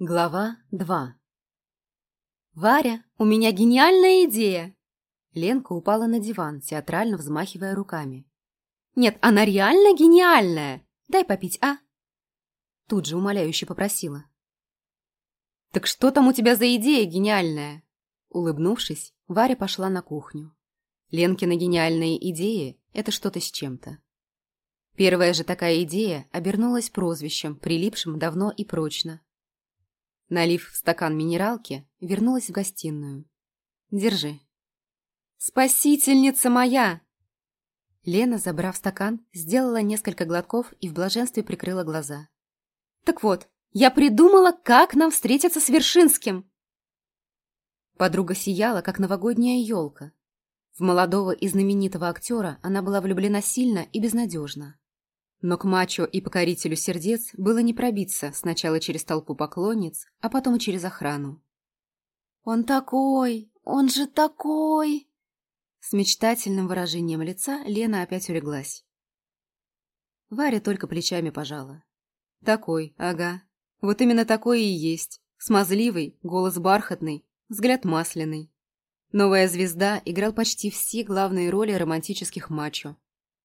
Глава 2 «Варя, у меня гениальная идея!» Ленка упала на диван, театрально взмахивая руками. «Нет, она реально гениальная! Дай попить, а?» Тут же умоляюще попросила. «Так что там у тебя за идея гениальная?» Улыбнувшись, Варя пошла на кухню. Ленкина гениальные идеи – это что-то с чем-то. Первая же такая идея обернулась прозвищем, прилипшим давно и прочно Налив в стакан минералки, вернулась в гостиную. «Держи». «Спасительница моя!» Лена, забрав стакан, сделала несколько глотков и в блаженстве прикрыла глаза. «Так вот, я придумала, как нам встретиться с Вершинским!» Подруга сияла, как новогодняя елка. В молодого и знаменитого актера она была влюблена сильно и безнадежно. Но к мачо и покорителю сердец было не пробиться сначала через толпу поклонниц, а потом и через охрану. «Он такой! Он же такой!» С мечтательным выражением лица Лена опять улеглась. Варя только плечами пожала. «Такой, ага. Вот именно такой и есть. Смазливый, голос бархатный, взгляд масляный. Новая звезда играл почти все главные роли романтических мачо,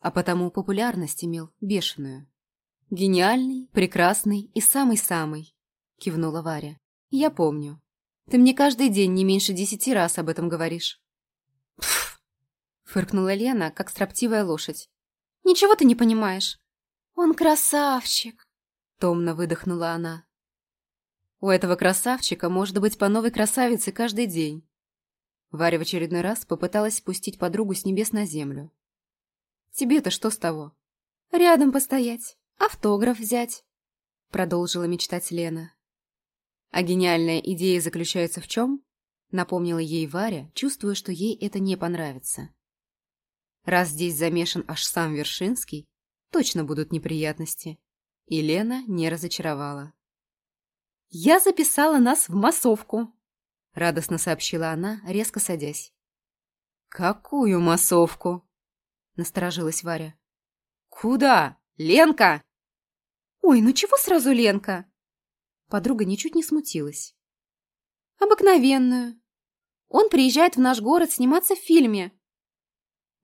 а потому популярность имел бешеную. «Гениальный, прекрасный и самый-самый», — кивнула Варя. «Я помню. Ты мне каждый день не меньше десяти раз об этом говоришь». «Пф!» — фыркнула Лена, как строптивая лошадь. «Ничего ты не понимаешь. Он красавчик!» — томно выдохнула она. «У этого красавчика может быть по новой красавице каждый день». Варя в очередной раз попыталась спустить подругу с небес на землю. Тебе-то что с того? Рядом постоять, автограф взять, продолжила мечтать Лена. А гениальная идея заключается в чем? Напомнила ей Варя, чувствуя, что ей это не понравится. Раз здесь замешан аж сам Вершинский, точно будут неприятности. И Лена не разочаровала. «Я записала нас в массовку», — радостно сообщила она, резко садясь. «Какую массовку?» Насторожилась Варя. «Куда? Ленка!» «Ой, ну чего сразу Ленка?» Подруга ничуть не смутилась. «Обыкновенную. Он приезжает в наш город сниматься в фильме».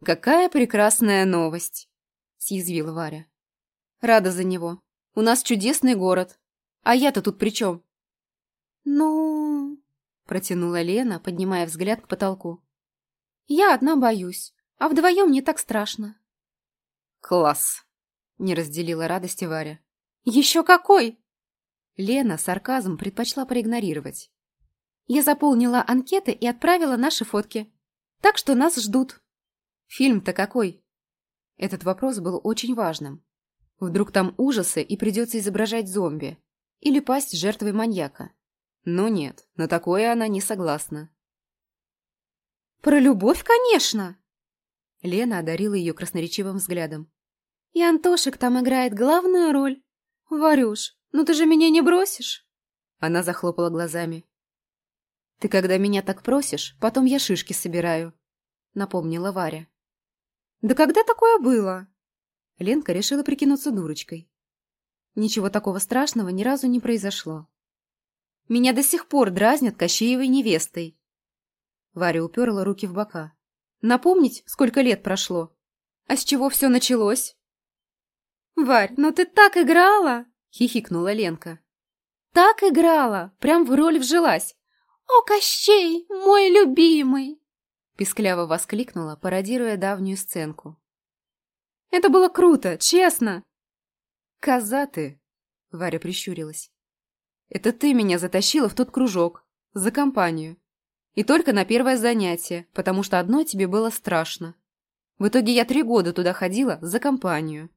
«Какая прекрасная новость!» — съязвила Варя. «Рада за него. У нас чудесный город. А я-то тут при чем?» «Ну...» — протянула Лена, поднимая взгляд к потолку. «Я одна боюсь. А вдвоем не так страшно. Класс! Не разделила радости Варя. Еще какой! Лена сарказм предпочла проигнорировать. Я заполнила анкеты и отправила наши фотки. Так что нас ждут. Фильм-то какой? Этот вопрос был очень важным. Вдруг там ужасы и придется изображать зомби. Или пасть жертвой маньяка. Но нет, на такое она не согласна. «Про любовь, конечно!» Лена одарила ее красноречивым взглядом. «И Антошек там играет главную роль. Варюш, ну ты же меня не бросишь?» Она захлопала глазами. «Ты когда меня так просишь, потом я шишки собираю», — напомнила Варя. «Да когда такое было?» Ленка решила прикинуться дурочкой. Ничего такого страшного ни разу не произошло. «Меня до сих пор дразнят Кощеевой невестой». Варя уперла руки в бока. Напомнить, сколько лет прошло? А с чего все началось? «Варь, ну ты так играла!» — хихикнула Ленка. «Так играла! Прям в роль вжилась! О, Кощей, мой любимый!» Пискляво воскликнула, пародируя давнюю сценку. «Это было круто, честно!» «Коза ты!» — Варя прищурилась. «Это ты меня затащила в тот кружок, за компанию. И только на первое занятие, потому что одной тебе было страшно. В итоге я три года туда ходила за компанию.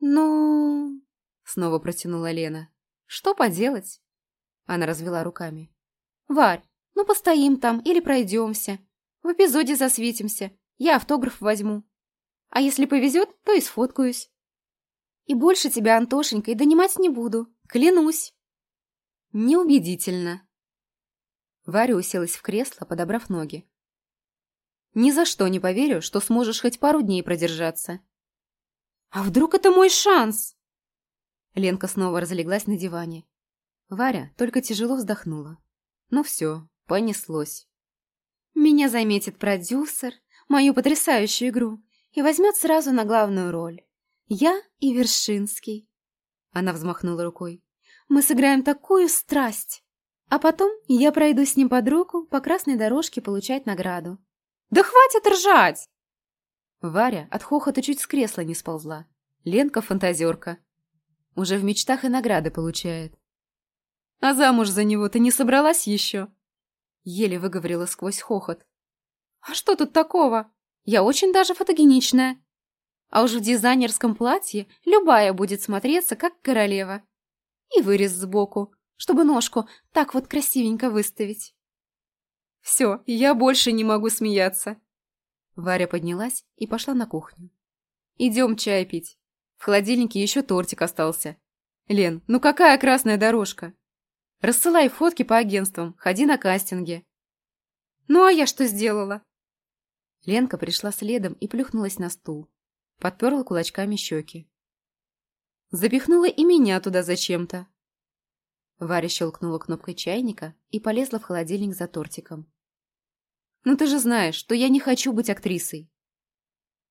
«Ну...» — снова протянула Лена. «Что поделать?» Она развела руками. «Варь, ну постоим там или пройдемся. В эпизоде засветимся. Я автограф возьму. А если повезет, то и сфоткаюсь. И больше тебя, Антошенька, и донимать не буду. Клянусь». «Неубедительно», Варя уселась в кресло, подобрав ноги. «Ни за что не поверю, что сможешь хоть пару дней продержаться». «А вдруг это мой шанс?» Ленка снова разлеглась на диване. Варя только тяжело вздохнула. Ну все, понеслось. Меня заметит продюсер, мою потрясающую игру, и возьмет сразу на главную роль. Я и Вершинский. Она взмахнула рукой. Мы сыграем такую страсть. А потом я пройду с ним под руку по красной дорожке получать награду. Да хватит ржать! Варя от хохота чуть с кресла не сползла. Ленка фантазерка. Уже в мечтах и награды получает. А замуж за него ты не собралась еще? Еле выговорила сквозь хохот. А что тут такого? Я очень даже фотогеничная. А уж в дизайнерском платье любая будет смотреться, как королева. И вырез сбоку, чтобы ножку так вот красивенько выставить. Все, я больше не могу смеяться. Варя поднялась и пошла на кухню. Идем чай пить. В холодильнике еще тортик остался. Лен, ну какая красная дорожка? Рассылай фотки по агентствам, ходи на кастинги. Ну а я что сделала? Ленка пришла следом и плюхнулась на стул подперла кулачками щеки. Запихнула и меня туда зачем-то. Варя щелкнула кнопкой чайника и полезла в холодильник за тортиком. «Ну ты же знаешь, что я не хочу быть актрисой».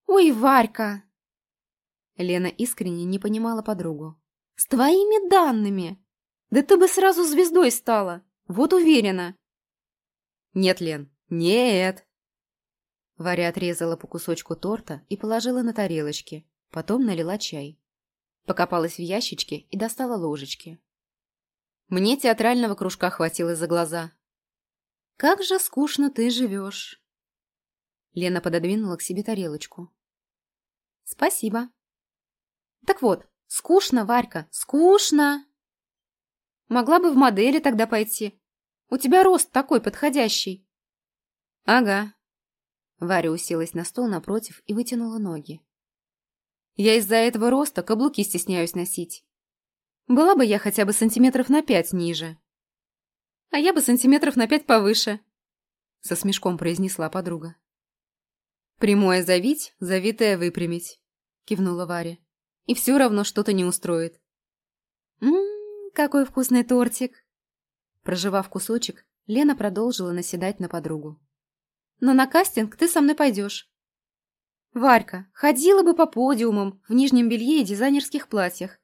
«Ой, Варька!» Лена искренне не понимала подругу. «С твоими данными! Да ты бы сразу звездой стала, вот уверена!» «Нет, Лен, нет!» Варя отрезала по кусочку торта и положила на тарелочки, потом налила чай. Покопалась в ящичке и достала ложечки. Мне театрального кружка хватило за глаза. «Как же скучно ты живешь!» Лена пододвинула к себе тарелочку. «Спасибо». «Так вот, скучно, Варька, скучно!» «Могла бы в модели тогда пойти. У тебя рост такой подходящий». «Ага, Варя уселась на стол напротив и вытянула ноги. «Я из-за этого роста каблуки стесняюсь носить. Была бы я хотя бы сантиметров на пять ниже». «А я бы сантиметров на пять повыше», — со смешком произнесла подруга. «Прямое завить, завитое выпрямить», — кивнула Варя. «И все равно что-то не устроит». «Ммм, какой вкусный тортик!» Проживав кусочек, Лена продолжила наседать на подругу но на кастинг ты со мной пойдешь. Варька, ходила бы по подиумам в нижнем белье и дизайнерских платьях.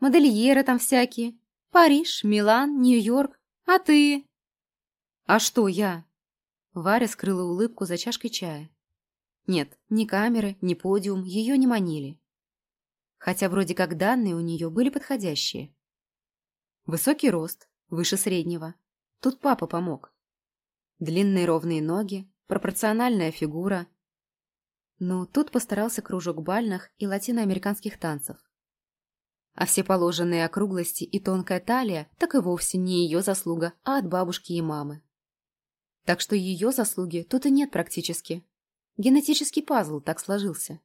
Модельеры там всякие. Париж, Милан, Нью-Йорк. А ты? А что я? Варя скрыла улыбку за чашкой чая. Нет, ни камеры, ни подиум ее не манили. Хотя вроде как данные у нее были подходящие. Высокий рост, выше среднего. Тут папа помог. Длинные ровные ноги, пропорциональная фигура. Но тут постарался кружок бальных и латиноамериканских танцев. А все положенные округлости и тонкая талия так и вовсе не ее заслуга, а от бабушки и мамы. Так что ее заслуги тут и нет практически. Генетический пазл так сложился.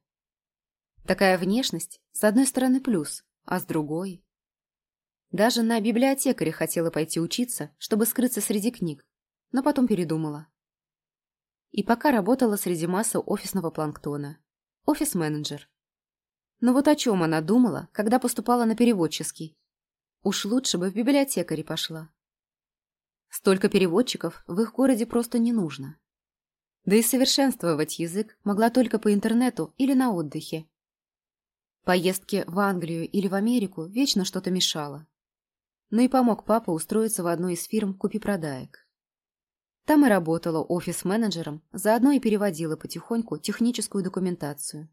Такая внешность, с одной стороны, плюс, а с другой... Даже на библиотекаре хотела пойти учиться, чтобы скрыться среди книг, но потом передумала. И пока работала среди массы офисного планктона. Офис-менеджер. Но вот о чем она думала, когда поступала на переводческий? Уж лучше бы в библиотекаре пошла. Столько переводчиков в их городе просто не нужно. Да и совершенствовать язык могла только по интернету или на отдыхе. Поездки в Англию или в Америку вечно что-то мешало. Но и помог папа устроиться в одну из фирм купи-продаек. Там и работала офис-менеджером, заодно и переводила потихоньку техническую документацию.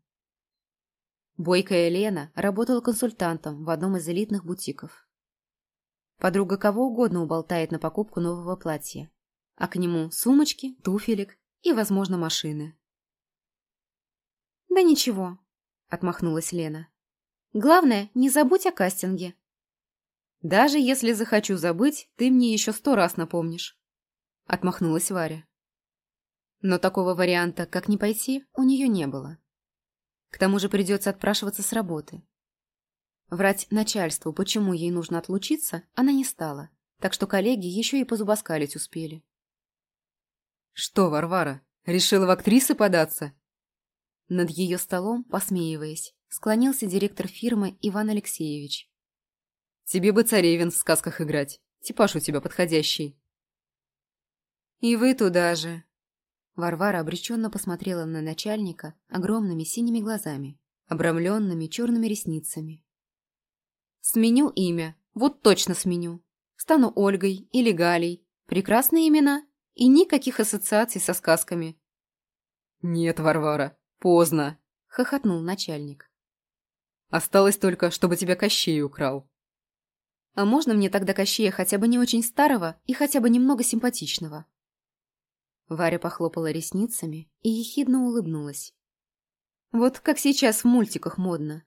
Бойкая Лена работала консультантом в одном из элитных бутиков. Подруга кого угодно уболтает на покупку нового платья, а к нему сумочки, туфелек и, возможно, машины. «Да ничего», — отмахнулась Лена. «Главное, не забудь о кастинге». «Даже если захочу забыть, ты мне еще сто раз напомнишь». — отмахнулась Варя. Но такого варианта, как не пойти, у нее не было. К тому же придется отпрашиваться с работы. Врать начальству, почему ей нужно отлучиться, она не стала, так что коллеги еще и позубоскалить успели. «Что, Варвара, решила в актрисы податься?» Над ее столом, посмеиваясь, склонился директор фирмы Иван Алексеевич. «Тебе бы царевин в сказках играть, Типаж у тебя подходящий. И вы туда же. Варвара обреченно посмотрела на начальника огромными синими глазами, обрамленными черными ресницами. Сменю имя, вот точно сменю. Стану Ольгой или Галей. Прекрасные имена и никаких ассоциаций со сказками. Нет, Варвара, поздно, хохотнул начальник. Осталось только, чтобы тебя Кощей украл. А можно мне тогда Кощея хотя бы не очень старого и хотя бы немного симпатичного? Варя похлопала ресницами и ехидно улыбнулась. Вот как сейчас в мультиках модно.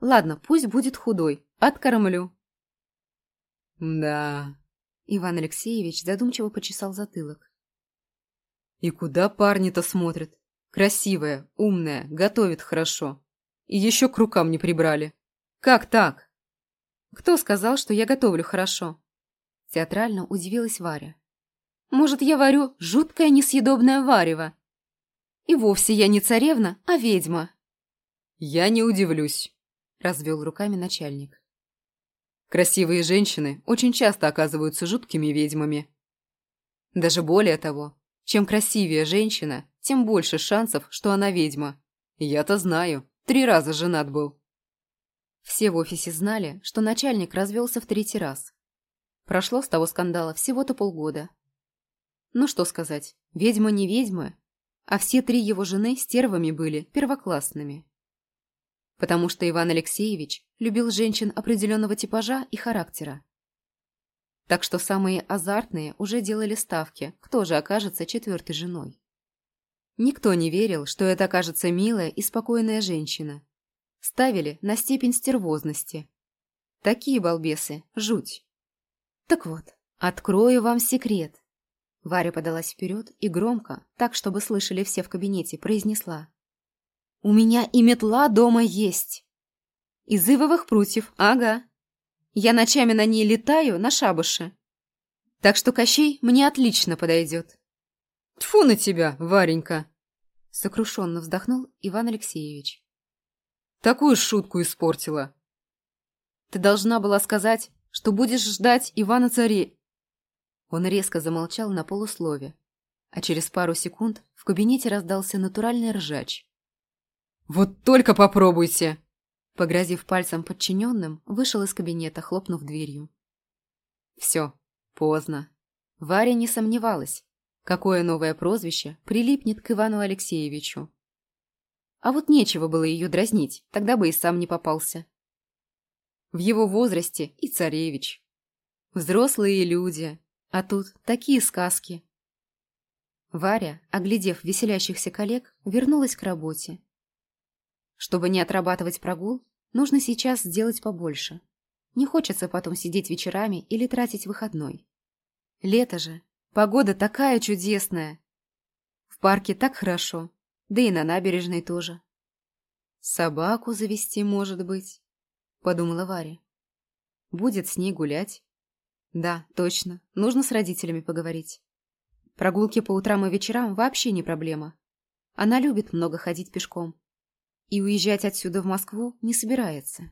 Ладно, пусть будет худой, откормлю. Да. Иван Алексеевич задумчиво почесал затылок. И куда парни-то смотрят? Красивая, умная, готовит хорошо. И еще к рукам не прибрали. Как так? Кто сказал, что я готовлю хорошо? Театрально удивилась Варя. Может, я варю жуткое несъедобное варево? И вовсе я не царевна, а ведьма. Я не удивлюсь, развел руками начальник. Красивые женщины очень часто оказываются жуткими ведьмами. Даже более того, чем красивее женщина, тем больше шансов, что она ведьма. Я-то знаю, три раза женат был. Все в офисе знали, что начальник развелся в третий раз. Прошло с того скандала всего-то полгода. Ну что сказать, ведьма не ведьма, а все три его жены стервами были первоклассными. Потому что Иван Алексеевич любил женщин определенного типажа и характера. Так что самые азартные уже делали ставки, кто же окажется четвертой женой. Никто не верил, что это окажется милая и спокойная женщина. Ставили на степень стервозности. Такие балбесы – жуть. Так вот, открою вам секрет. Варя подалась вперед и громко, так, чтобы слышали все в кабинете, произнесла. «У меня и метла дома есть!» «Из ивовых прутьев, ага. Я ночами на ней летаю на шабуше. Так что Кощей мне отлично подойдет». «Тьфу на тебя, Варенька!» Сокрушенно вздохнул Иван Алексеевич. «Такую шутку испортила!» «Ты должна была сказать, что будешь ждать Ивана Царе...» Он резко замолчал на полуслове, а через пару секунд в кабинете раздался натуральный ржач. «Вот только попробуйте!» Погрозив пальцем подчиненным, вышел из кабинета, хлопнув дверью. Все, поздно. Варя не сомневалась, какое новое прозвище прилипнет к Ивану Алексеевичу. А вот нечего было ее дразнить, тогда бы и сам не попался. В его возрасте и царевич. Взрослые люди, а тут такие сказки. Варя, оглядев веселящихся коллег, вернулась к работе. Чтобы не отрабатывать прогул, нужно сейчас сделать побольше. Не хочется потом сидеть вечерами или тратить выходной. Лето же. Погода такая чудесная. В парке так хорошо, да и на набережной тоже. Собаку завести, может быть, подумала Варя. Будет с ней гулять. Да, точно. Нужно с родителями поговорить. Прогулки по утрам и вечерам вообще не проблема. Она любит много ходить пешком. И уезжать отсюда в Москву не собирается.